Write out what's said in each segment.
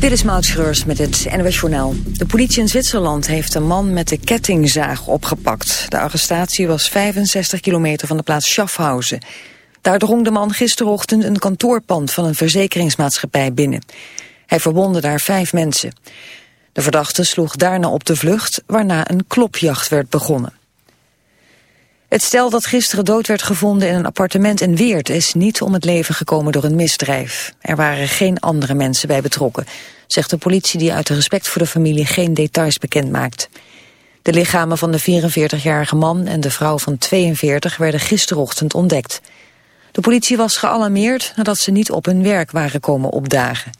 Dit is Maud Schreurs met het NWS Journaal. De politie in Zwitserland heeft een man met de kettingzaag opgepakt. De arrestatie was 65 kilometer van de plaats Schaffhausen. Daar drong de man gisterochtend een kantoorpand van een verzekeringsmaatschappij binnen. Hij verwonde daar vijf mensen. De verdachte sloeg daarna op de vlucht, waarna een klopjacht werd begonnen. Het stel dat gisteren dood werd gevonden in een appartement in Weert... is niet om het leven gekomen door een misdrijf. Er waren geen andere mensen bij betrokken... zegt de politie die uit respect voor de familie geen details bekend maakt. De lichamen van de 44-jarige man en de vrouw van 42 werden gisterochtend ontdekt. De politie was gealarmeerd nadat ze niet op hun werk waren komen opdagen.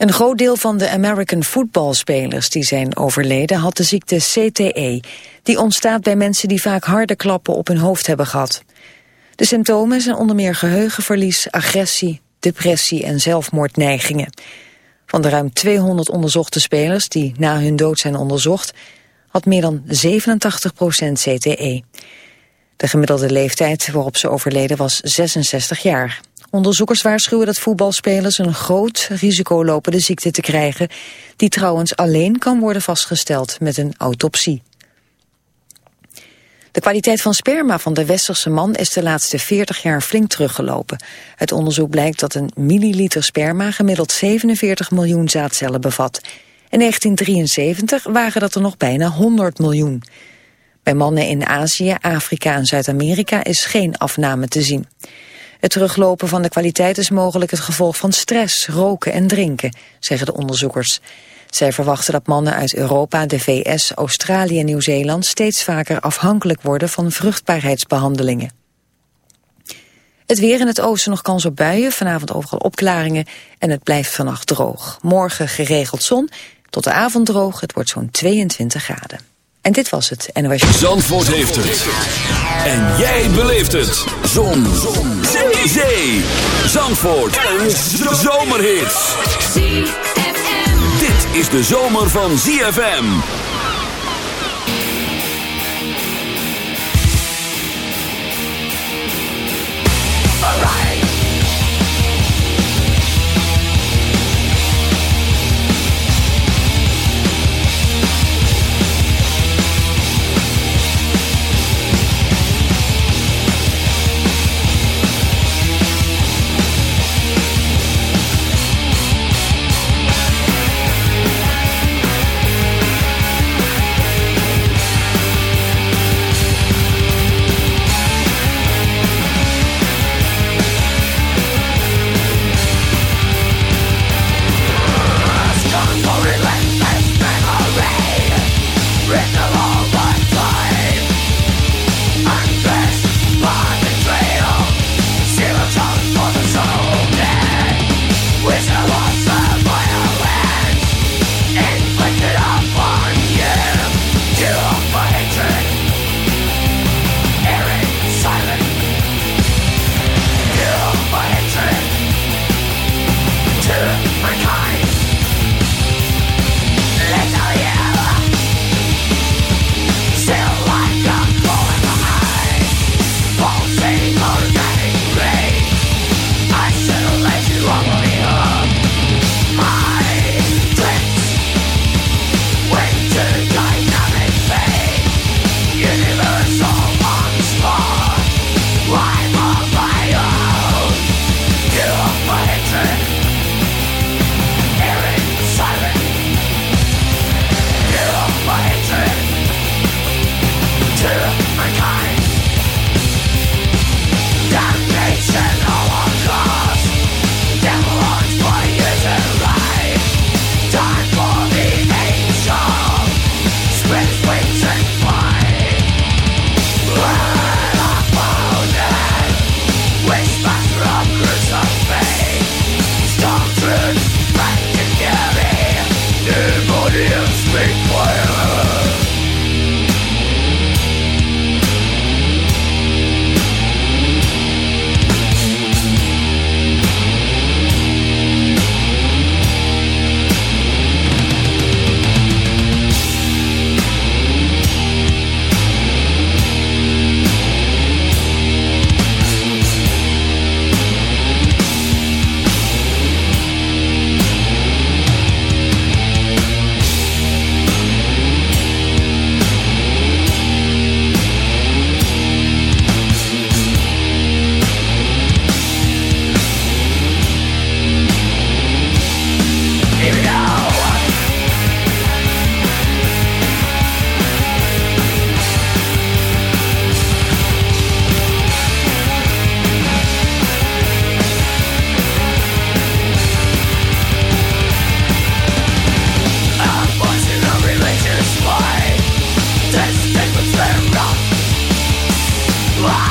Een groot deel van de American footballspelers die zijn overleden had de ziekte CTE. Die ontstaat bij mensen die vaak harde klappen op hun hoofd hebben gehad. De symptomen zijn onder meer geheugenverlies, agressie, depressie en zelfmoordneigingen. Van de ruim 200 onderzochte spelers die na hun dood zijn onderzocht, had meer dan 87% CTE. De gemiddelde leeftijd waarop ze overleden was 66 jaar. Onderzoekers waarschuwen dat voetbalspelers een groot risico lopen de ziekte te krijgen, die trouwens alleen kan worden vastgesteld met een autopsie. De kwaliteit van sperma van de westerse man is de laatste 40 jaar flink teruggelopen. Het onderzoek blijkt dat een milliliter sperma gemiddeld 47 miljoen zaadcellen bevat. In 1973 waren dat er nog bijna 100 miljoen. Bij mannen in Azië, Afrika en Zuid-Amerika is geen afname te zien. Het teruglopen van de kwaliteit is mogelijk het gevolg van stress, roken en drinken, zeggen de onderzoekers. Zij verwachten dat mannen uit Europa, de VS, Australië en Nieuw-Zeeland steeds vaker afhankelijk worden van vruchtbaarheidsbehandelingen. Het weer in het oosten nog kans op buien, vanavond overal opklaringen en het blijft vannacht droog. Morgen geregeld zon, tot de avond droog, het wordt zo'n 22 graden. En dit was het NOS. Zandvoort heeft het. En jij beleeft het. Zon. Zon. Zee. Zee. Zandvoort. Een zomerhit. Dit is de zomer van ZFM. Blah!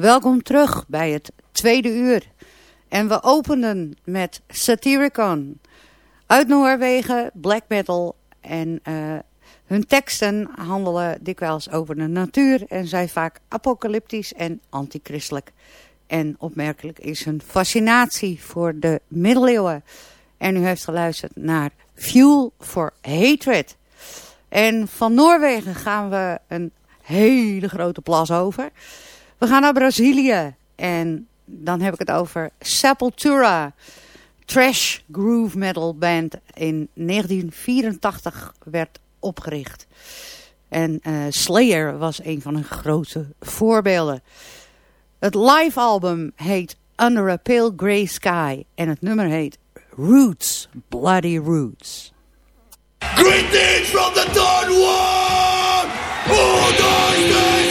Welkom terug bij het tweede uur. En we openen met Satyricon. Uit Noorwegen, black metal. En uh, hun teksten handelen dikwijls over de natuur en zijn vaak apocalyptisch en antichristelijk. En opmerkelijk is hun fascinatie voor de middeleeuwen. En u heeft geluisterd naar Fuel for Hatred. En van Noorwegen gaan we een hele grote plas over. We gaan naar Brazilië. En dan heb ik het over Sepultura. Trash groove metal band in 1984 werd opgericht. En uh, Slayer was een van hun grote voorbeelden. Het live album heet Under a Pale Grey Sky. En het nummer heet Roots, Bloody Roots. Greetings from the Dawn One! Oh,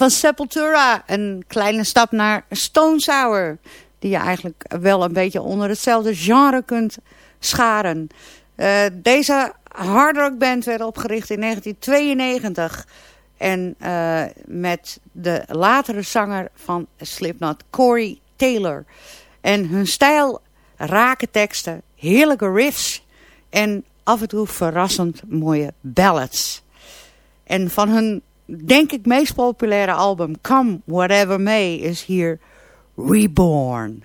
van Sepultura een kleine stap naar Stone Sour. Die je eigenlijk wel een beetje onder hetzelfde genre kunt scharen. Uh, deze hardrockband werd opgericht in 1992. En uh, met de latere zanger van Slipknot, Corey Taylor. En hun stijl, rake teksten, heerlijke riffs en af en toe verrassend mooie ballads. En van hun, denk ik, meest populaire album Come Whatever May is hier Reborn.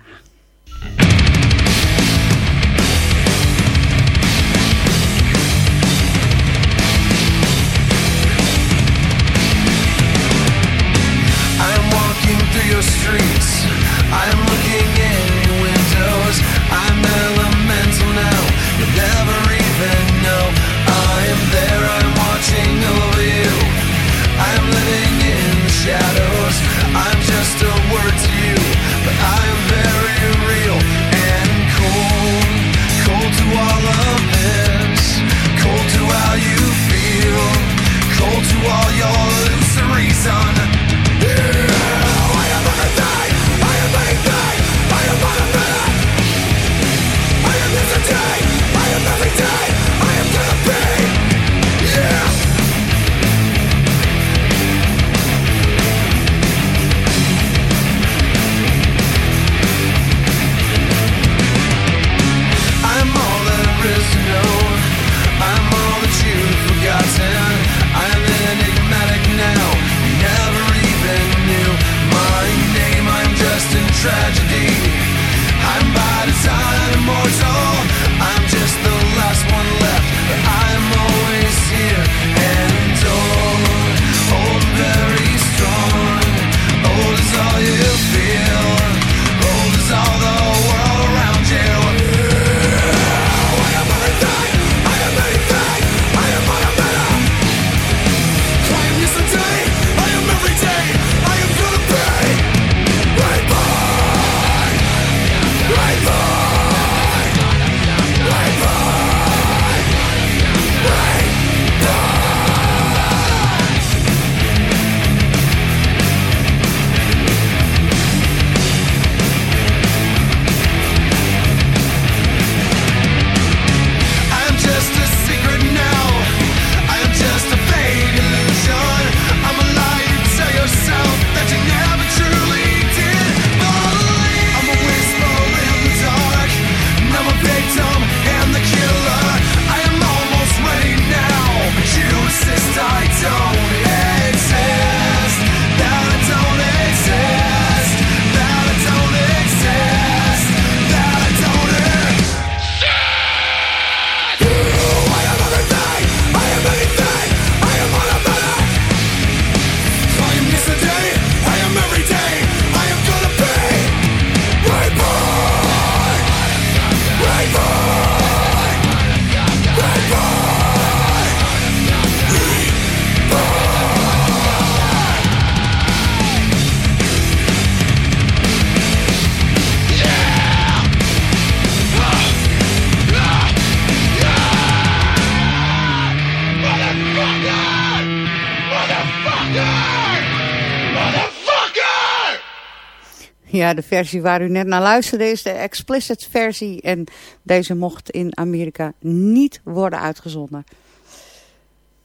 De versie waar u net naar luisterde is de explicit versie. En deze mocht in Amerika niet worden uitgezonden.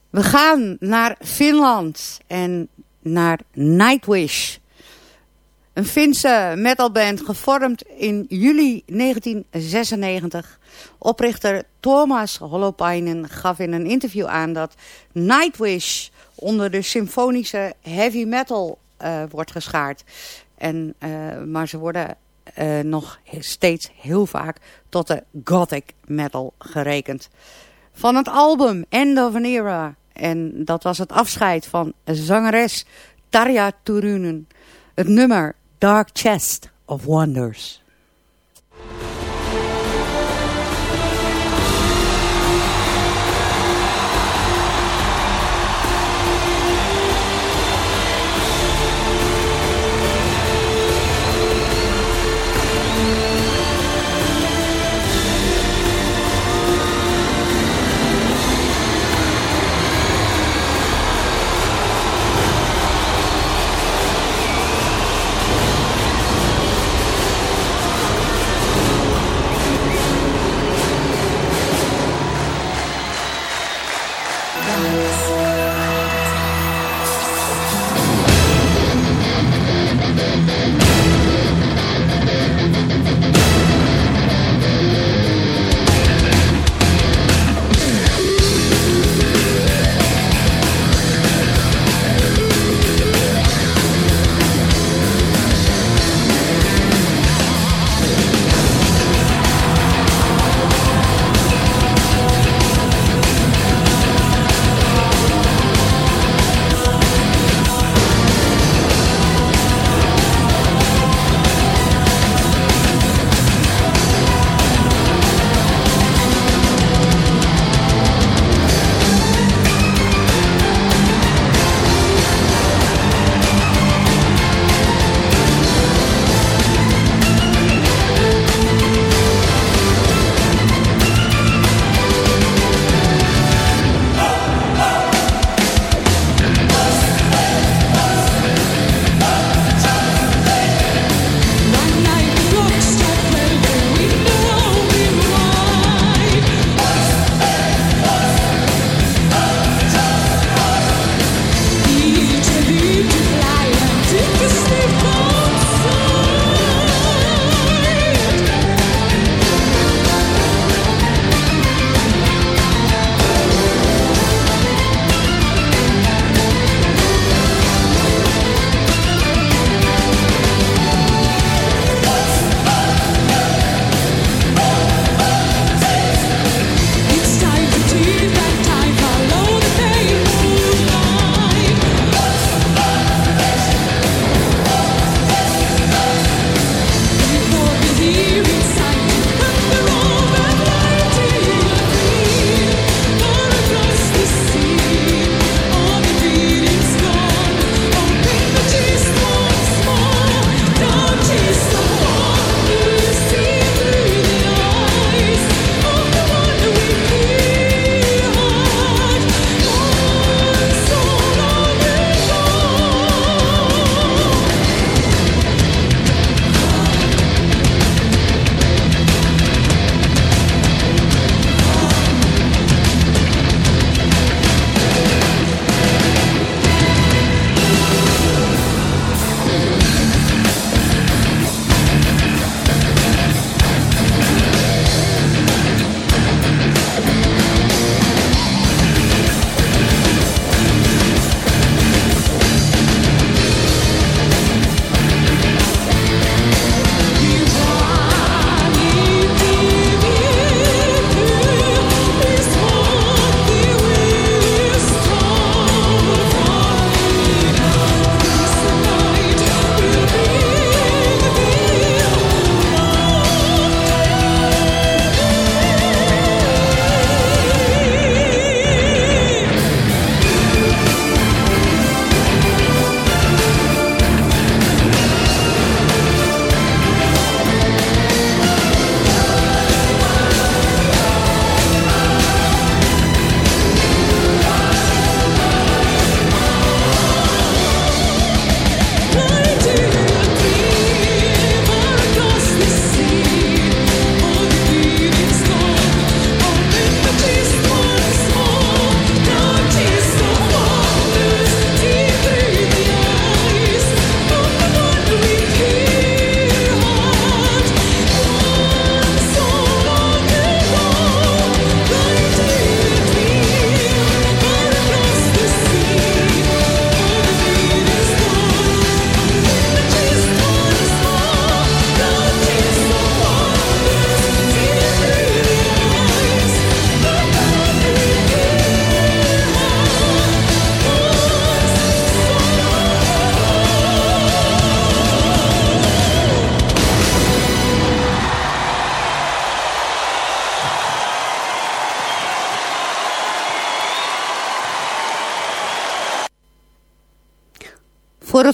We gaan naar Finland en naar Nightwish. Een Finse metalband gevormd in juli 1996. Oprichter Thomas Holopainen gaf in een interview aan dat Nightwish onder de symfonische heavy metal uh, wordt geschaard. En, uh, maar ze worden uh, nog steeds heel vaak tot de gothic metal gerekend. Van het album End of an Era. En dat was het afscheid van zangeres Tarja Turunen. Het nummer Dark Chest of Wonders.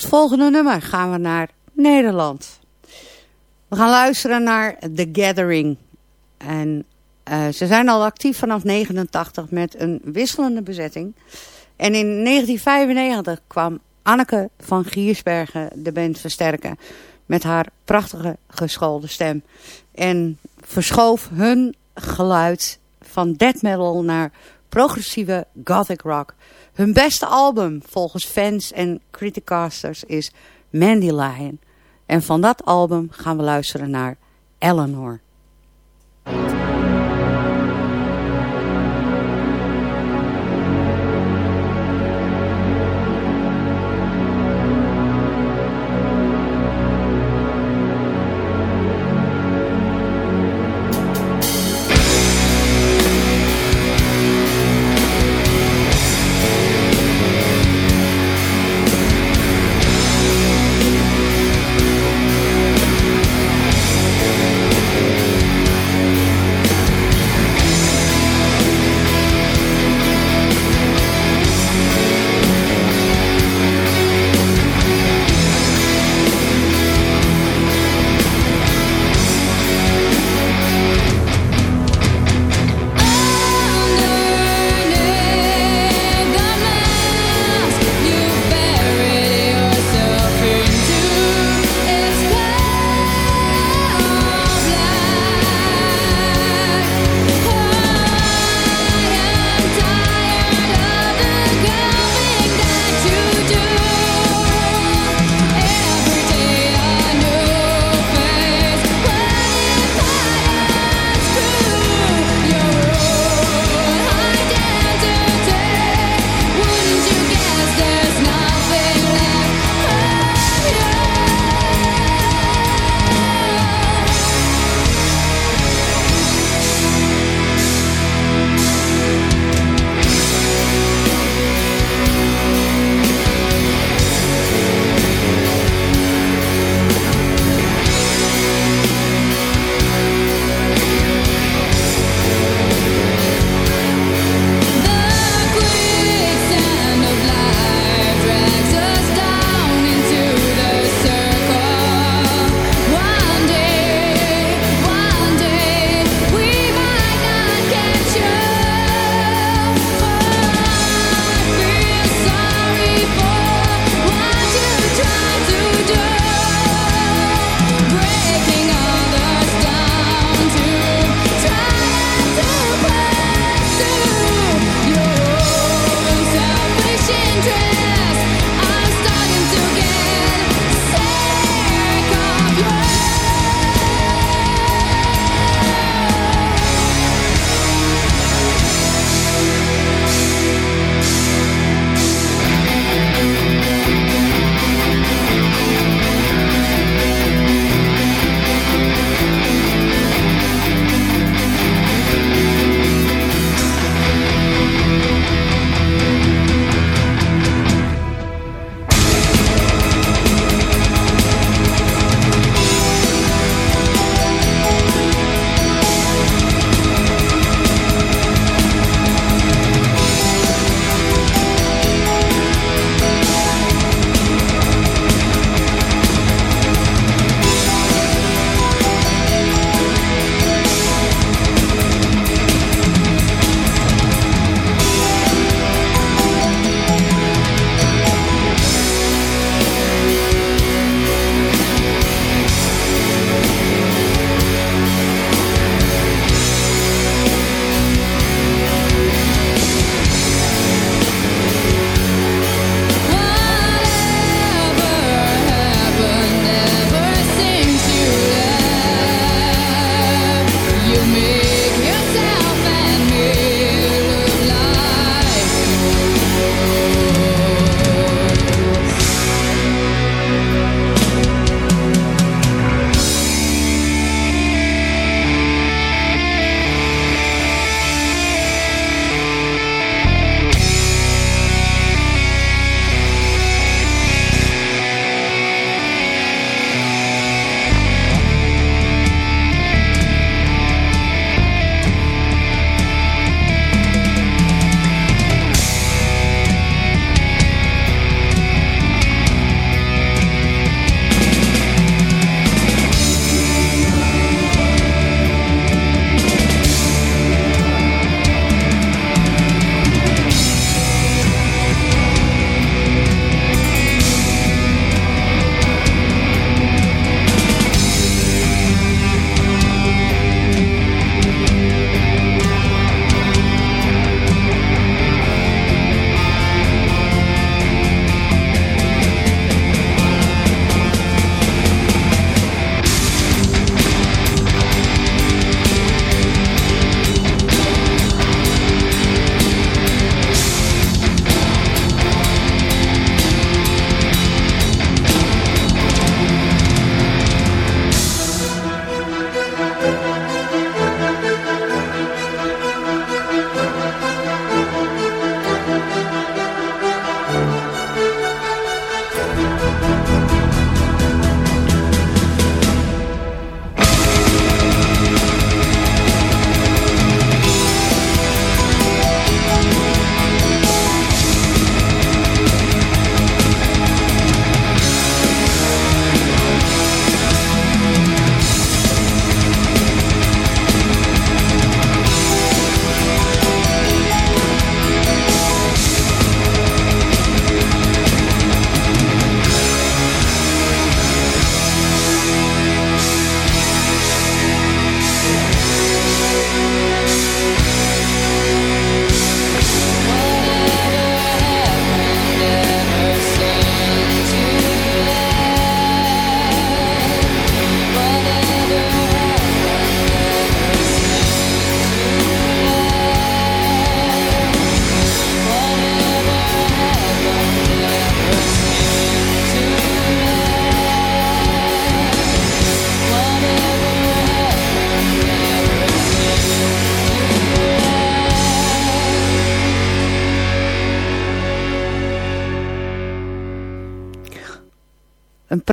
Volgende nummer gaan we naar Nederland. We gaan luisteren naar The Gathering. En uh, ze zijn al actief vanaf 89 met een wisselende bezetting. En in 1995 kwam Anneke van Giersbergen de band versterken. Met haar prachtige geschoolde stem. En verschoof hun geluid van death metal naar progressieve gothic rock. Hun beste album volgens fans en criticasters is Mandy Lion. En van dat album gaan we luisteren naar Eleanor.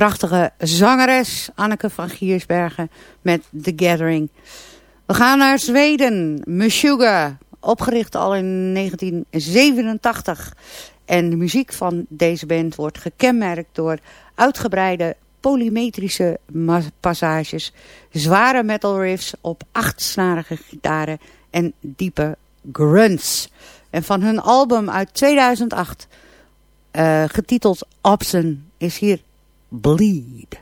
Prachtige zangeres, Anneke van Giersbergen, met The Gathering. We gaan naar Zweden, Meshuggah, opgericht al in 1987. En de muziek van deze band wordt gekenmerkt door uitgebreide polymetrische passages, zware metal riffs op achtsnarige gitaren en diepe grunts. En van hun album uit 2008, uh, getiteld Opsen, is hier Bleed.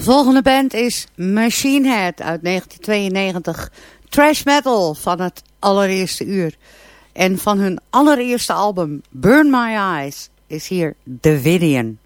Volgende band is Machine Head uit 1992. Trash metal van het allereerste uur. En van hun allereerste album Burn My Eyes is hier Davidian. We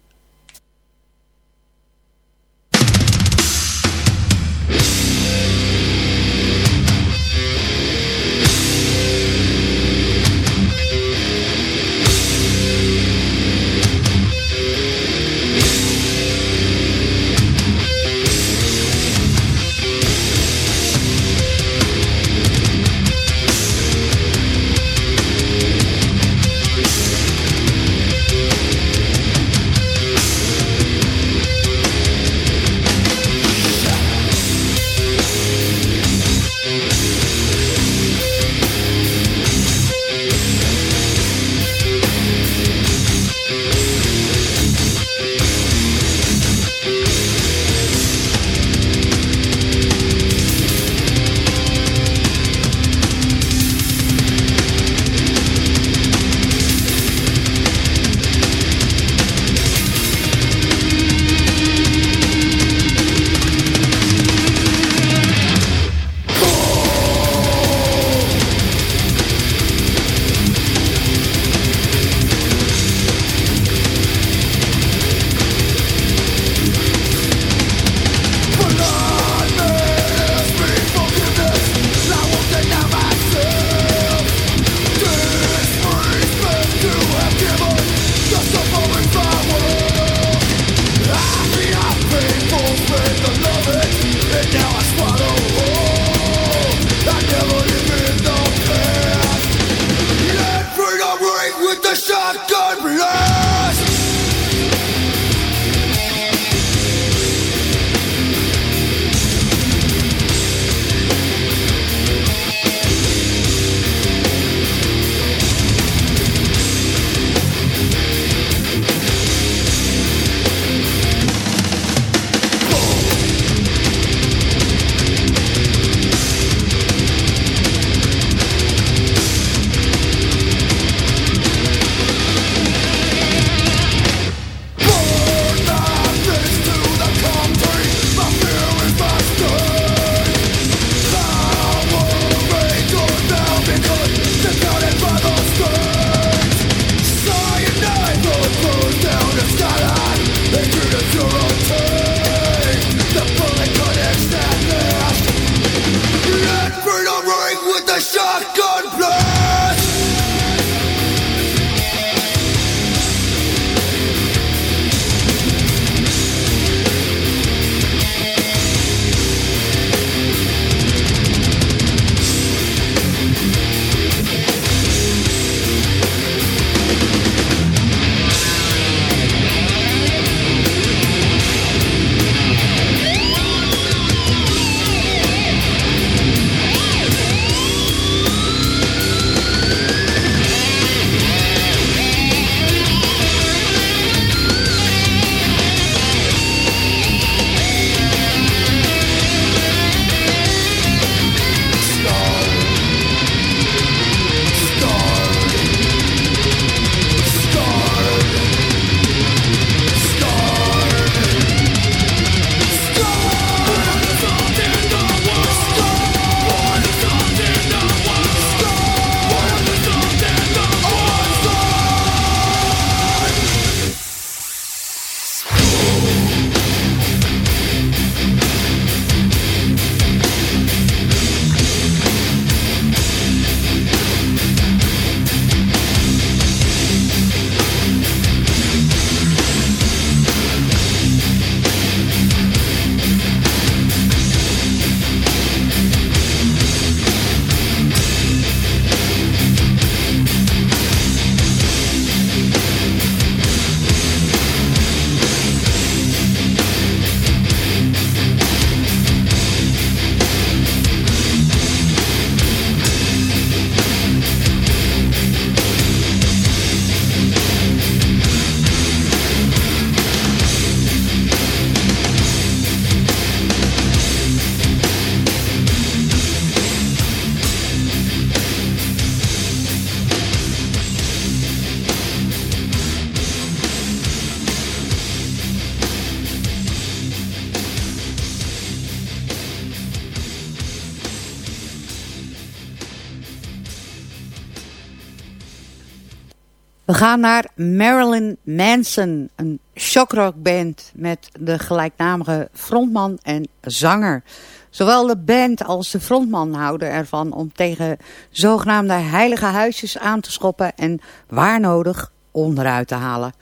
gaan naar Marilyn Manson, een shockrockband met de gelijknamige frontman en zanger. Zowel de band als de frontman houden ervan om tegen zogenaamde heilige huisjes aan te schoppen en waar nodig onderuit te halen.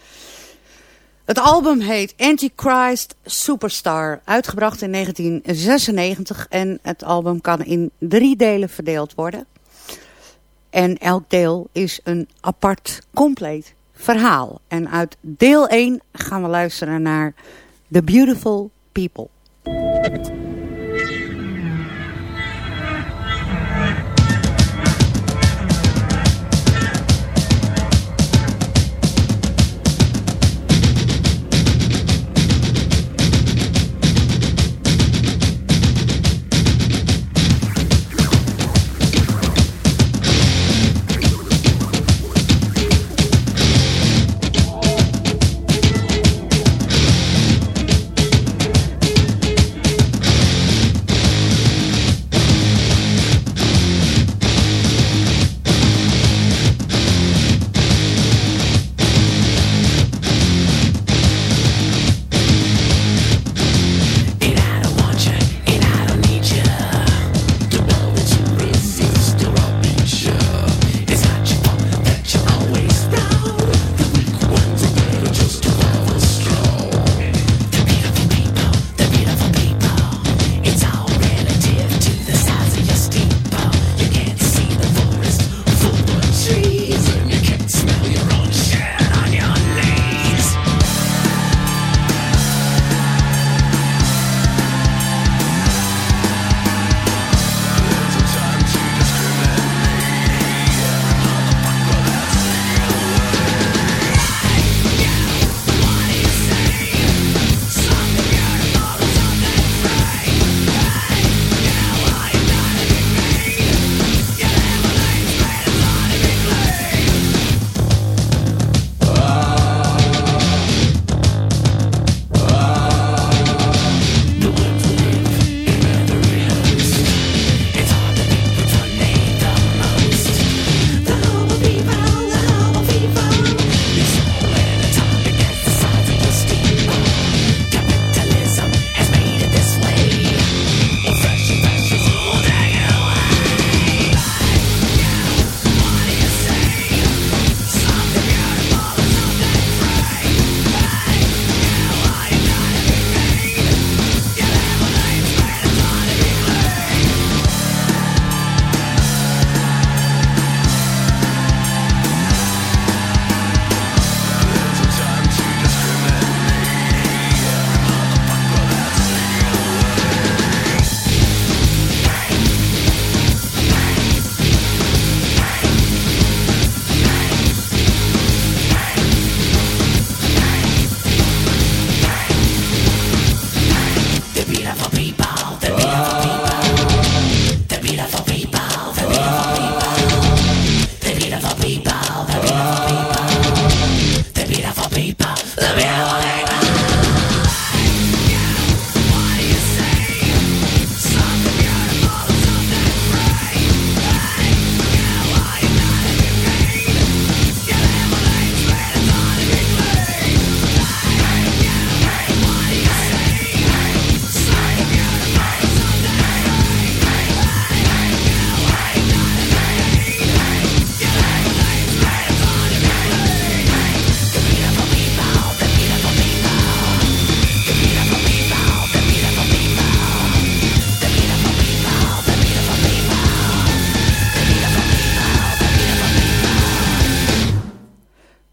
Het album heet Antichrist Superstar, uitgebracht in 1996 en het album kan in drie delen verdeeld worden. En elk deel is een apart, compleet verhaal. En uit deel 1 gaan we luisteren naar The Beautiful People.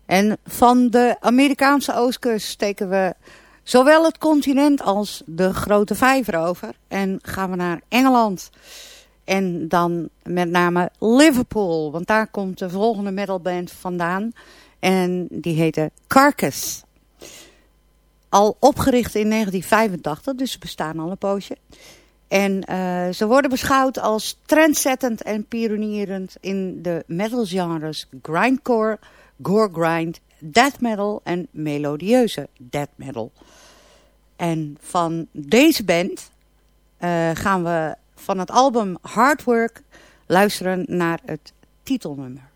En van de Amerikaanse oostkust steken we zowel het continent als de grote vijver over. En gaan we naar Engeland. En dan met name Liverpool. Want daar komt de volgende metalband vandaan. En die heette Carcass. Al opgericht in 1985, dus ze bestaan al een poosje. En uh, ze worden beschouwd als trendzettend en pionierend in de metalgenres grindcore, gore grind, death metal en melodieuze death metal. En van deze band uh, gaan we van het album Hard Work luisteren naar het titelnummer.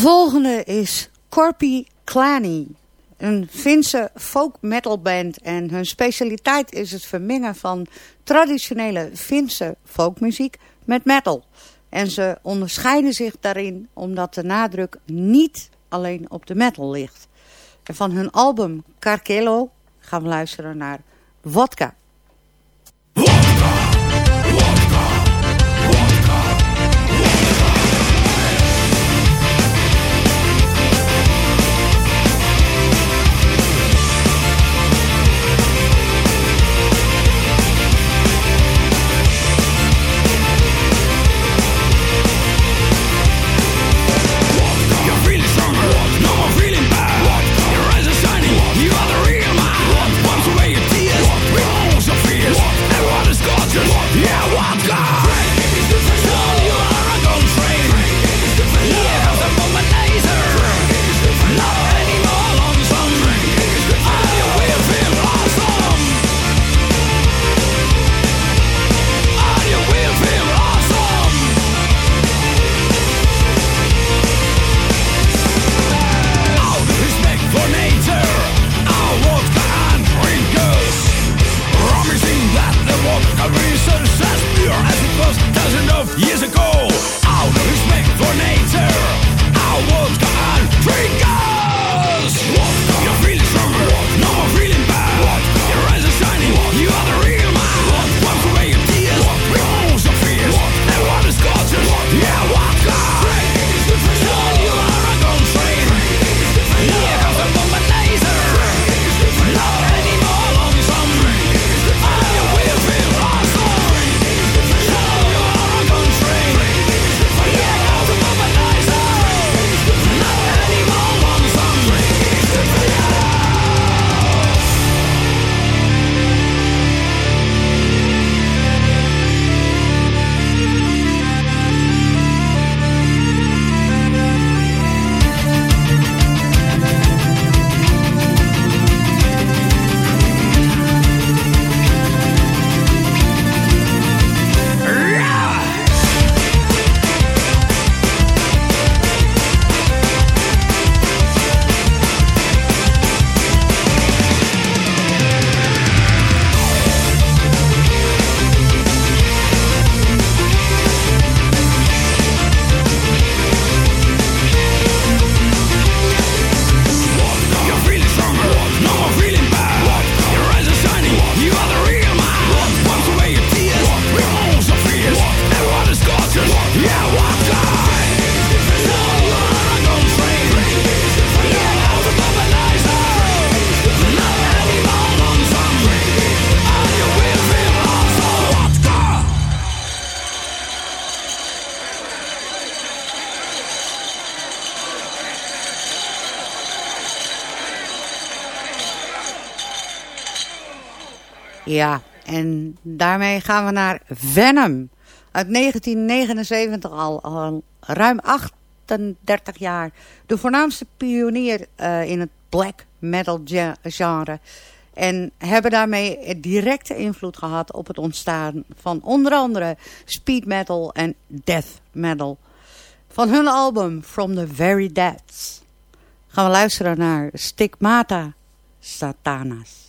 volgende is Corpi Klani. Een Finse folk metal band. En hun specialiteit is het vermengen van traditionele Finse folkmuziek met metal. En ze onderscheiden zich daarin omdat de nadruk niet alleen op de metal ligt. En van hun album Karkelo gaan we luisteren naar Vodka. Ja, en daarmee gaan we naar Venom. Uit 1979 al, al ruim 38 jaar. De voornaamste pionier eh, in het black metal genre. En hebben daarmee directe invloed gehad op het ontstaan van onder andere speed metal en death metal. Van hun album From the Very Dead gaan we luisteren naar Stigmata Satanas.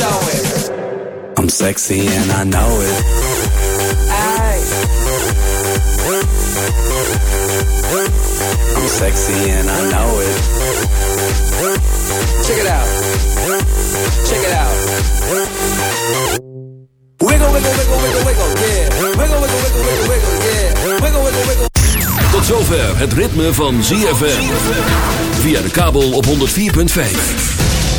show it. I'm sexy and I know it. Aye. I'm sexy and I know it. Check it out. Check it out. Wiggle, wiggle, wiggle, wiggle, wiggle, yeah. Wiggle, wiggle, wiggle, wiggle, wiggle, yeah. Wiggle, wiggle, wiggle. Tot zover het ritme van ZFM. Via de kabel op 104.5.